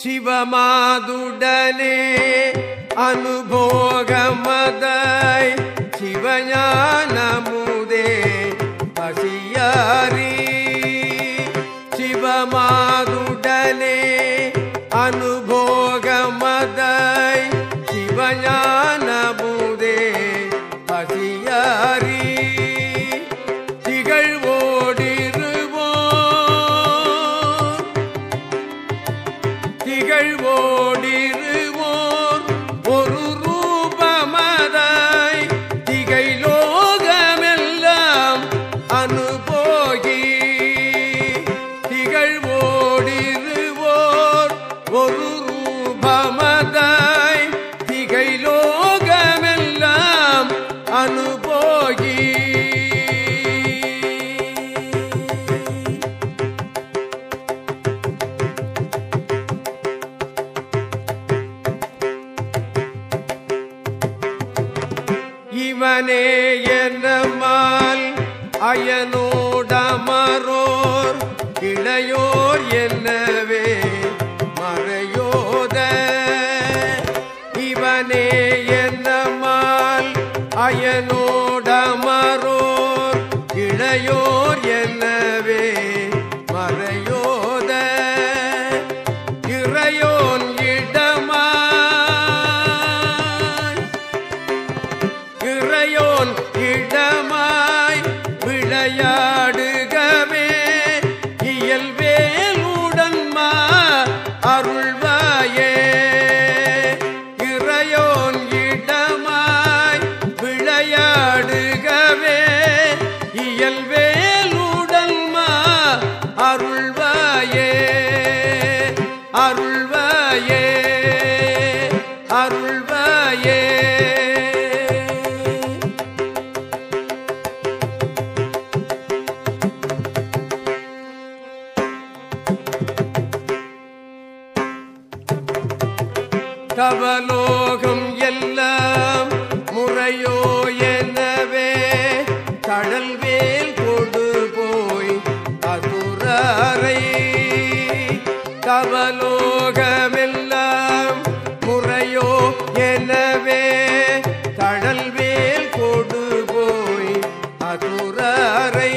சிவமாதுடலே அனுபோகமதாய் சிவஞானமுதே பசியாரி சிவமாதுடலே அனுபோகமதாய் சிவஞானமுதே பசியாரி இவனே என்னமால் அயனோடமரோர் இளையோர் என்னவே மறையோத. இவனே என்னமால் அயனோடமரோர் இளையோர் இடமாய் விளையாடுகவே இயல்வேலுடன்மா அருள்வாயே. இறையோன் இடமாய் விளையாடுகவே இயல்வேலுடன்மா அருள்வாயே. அருள்வாயே. தவலோகம் எல்லாம் முறையோ எனவே கடல்வேல் கொண்டு போய் அசுரரை தவலோகமெல்லாம் முறையோ எனவே கடல்வேல் கொடு போய் அசுரரை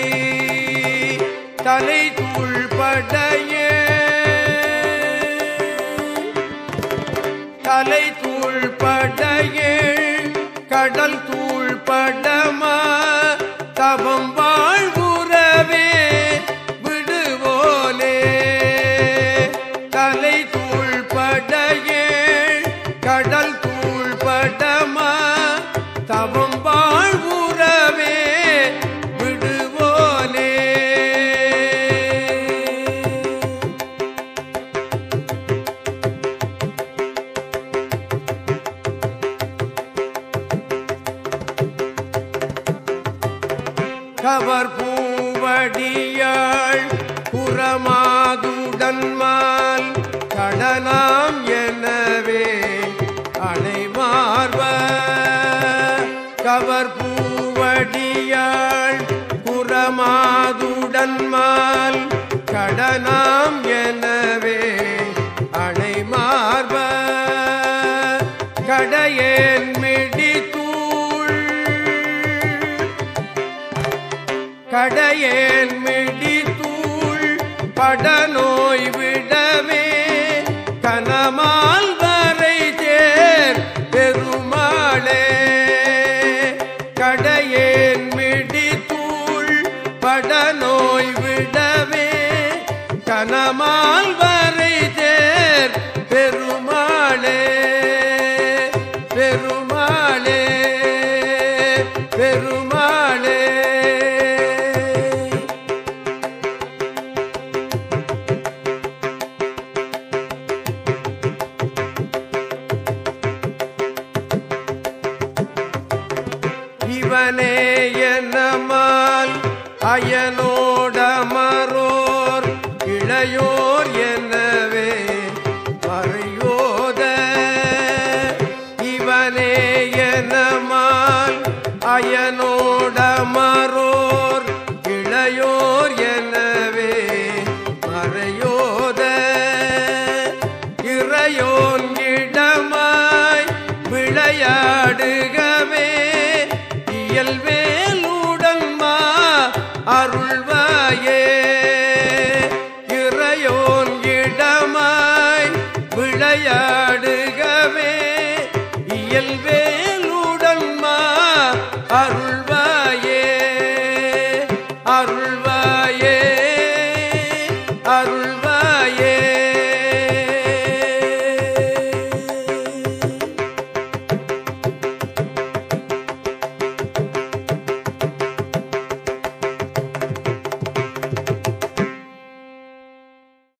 தலை தூள் தூள்படையே கலை தூள் படையே கடல் தூள் படமா தபம்ப கவர் பூவடியாள் புறமாதுடன்மால் கடனாம் எனவே அணைமார்வ கவர் பூவடியாள் புறமாதுடன்மால் கடனாம் எனவே படநோய் விடவே கனமால் வரை தேர் பெருமாளே. கடையேன் மிடி மிடித்தூள் படநோய் விடவே கனமால் வரை தேர் பெருமாளே. பெரும் இவனே என்னமால் அயனோடமரோர் இளையோர் எனவே மறையோத இவனே என்னமால் அயனோடமரோர்